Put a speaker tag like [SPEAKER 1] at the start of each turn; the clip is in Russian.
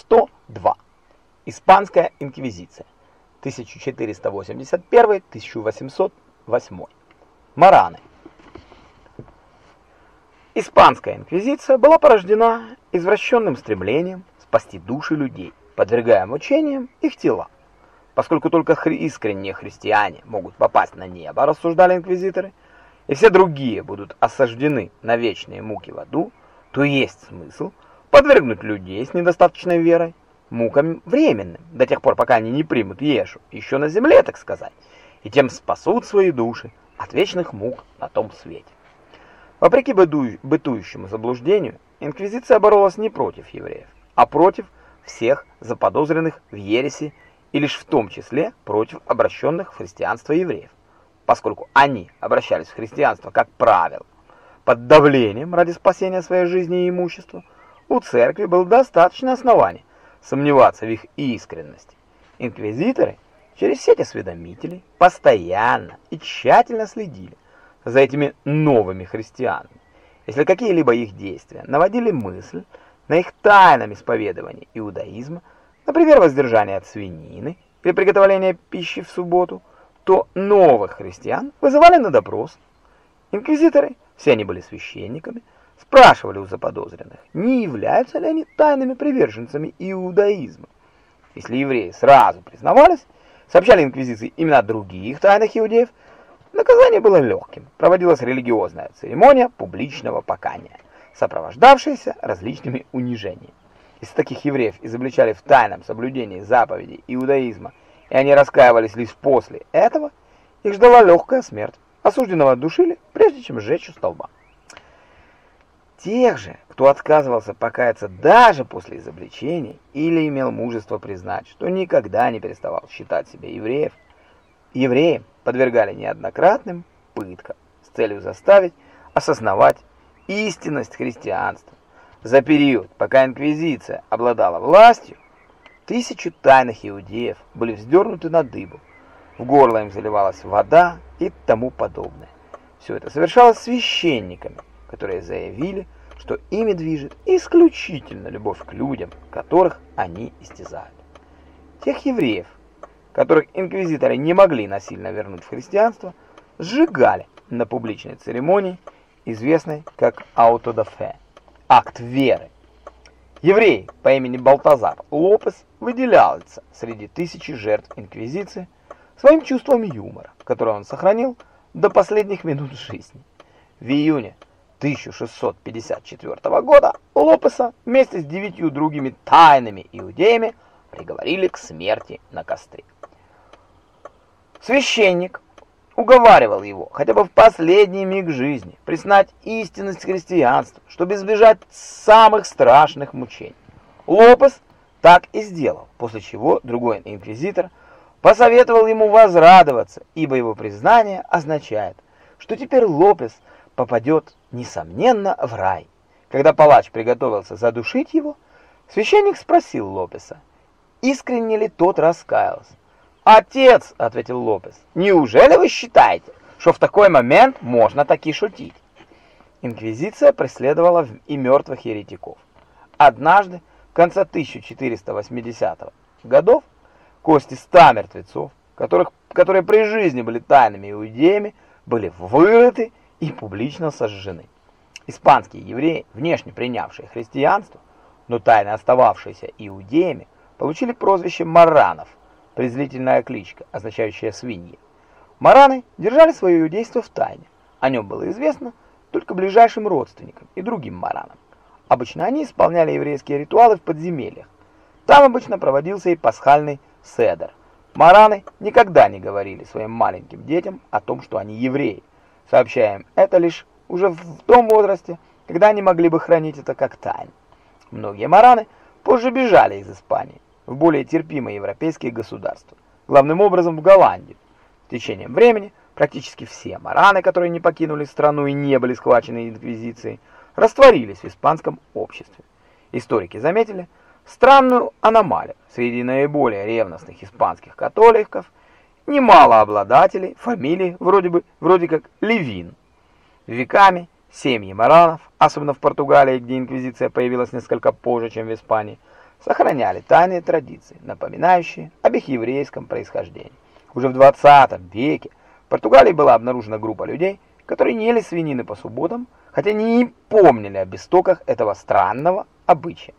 [SPEAKER 1] 102. Испанская инквизиция. 1481-1808. Мараны. Испанская инквизиция была порождена извращенным стремлением спасти души людей, подвергая мучениям их тела. Поскольку только хри искренние христиане могут попасть на небо, рассуждали инквизиторы, и все другие будут осаждены на вечные муки в аду, то есть смысл подвергнуть людей с недостаточной верой мукам временным, до тех пор, пока они не примут Ешу, еще на земле, так сказать, и тем спасут свои души от вечных мук на том свете. Вопреки бытующему заблуждению, инквизиция боролась не против евреев, а против всех заподозренных в ереси и лишь в том числе против обращенных в христианство евреев, поскольку они обращались в христианство, как правило, под давлением ради спасения своей жизни и имущества, у церкви было достаточно оснований сомневаться в их искренности. Инквизиторы через сеть осведомителей постоянно и тщательно следили за этими новыми христианами. Если какие-либо их действия наводили мысль на их тайном исповедовании иудаизма, например, воздержание от свинины при приготовлении пищи в субботу, то новых христиан вызывали на допрос. Инквизиторы, все они были священниками, спрашивали у заподозренных, не являются ли они тайными приверженцами иудаизма. Если евреи сразу признавались, сообщали инквизиции имена других тайных иудеев, наказание было легким. Проводилась религиозная церемония публичного покаяния, сопровождавшаяся различными унижениями. Если таких евреев изобличали в тайном соблюдении заповедей иудаизма, и они раскаивались лишь после этого, их ждала легкая смерть. Осужденного душили, прежде чем сжечь у столба. Тех же, кто отказывался покаяться даже после изобличения или имел мужество признать, что никогда не переставал считать себя евреев, евреем подвергали неоднократным пыткам с целью заставить осознавать истинность христианства. За период, пока инквизиция обладала властью, тысячи тайных иудеев были вздернуты на дыбу, в горло им заливалась вода и тому подобное. Все это совершалось священниками, которые заявили, что ими движет исключительно любовь к людям, которых они истязают. Тех евреев, которых инквизиторы не могли насильно вернуть в христианство, сжигали на публичной церемонии, известной как аутодафе, акт веры. Еврей по имени Балтазар Лопес выделялся среди тысячи жертв инквизиции своим чувством юмора, которое он сохранил до последних минут жизни. В июне 1654 года Лопеса вместе с девятью другими тайными иудеями приговорили к смерти на костре. Священник уговаривал его, хотя бы в последний миг жизни, признать истинность христианства, чтобы избежать самых страшных мучений. Лопес так и сделал, после чего другой инквизитор посоветовал ему возрадоваться, ибо его признание означает, что теперь Лопес – попадет, несомненно, в рай. Когда палач приготовился задушить его, священник спросил Лопеса, искренне ли тот раскаялся. «Отец», — ответил Лопес, — «неужели вы считаете, что в такой момент можно таки шутить?» Инквизиция преследовала и мертвых еретиков. Однажды, в конце 1480-х годов, кости ста мертвецов, которых, которые при жизни были тайными иудеями, были вырыты и публично сожжены. Испанские евреи, внешне принявшие христианство, но тайно остававшиеся иудеями, получили прозвище маранов, презрительная кличка, означающая свиньи. Мараны держали свое иудейство в тайне. О нем было известно только ближайшим родственникам и другим маранам. Обычно они исполняли еврейские ритуалы в подземельях. Там обычно проводился и пасхальный седер. Мараны никогда не говорили своим маленьким детям о том, что они евреи, Сообщаем это лишь уже в том возрасте, когда они могли бы хранить это как тайну. Многие мараны позже бежали из Испании в более терпимые европейские государства, главным образом в Голландию. С течением времени практически все мараны, которые не покинули страну и не были схвачены инквизицией, растворились в испанском обществе. Историки заметили странную аномалию среди наиболее ревностных испанских католиков – немало обладателей фамилий вроде бы вроде как Левин. Веками семьи маранов, особенно в Португалии, где инквизиция появилась несколько позже, чем в Испании, сохраняли тайные традиции, напоминающие об их еврейском происхождении. Уже в 20 веке в Португалии была обнаружена группа людей, которые не ели свинины по субботам, хотя не помнили об истоках этого странного обычая.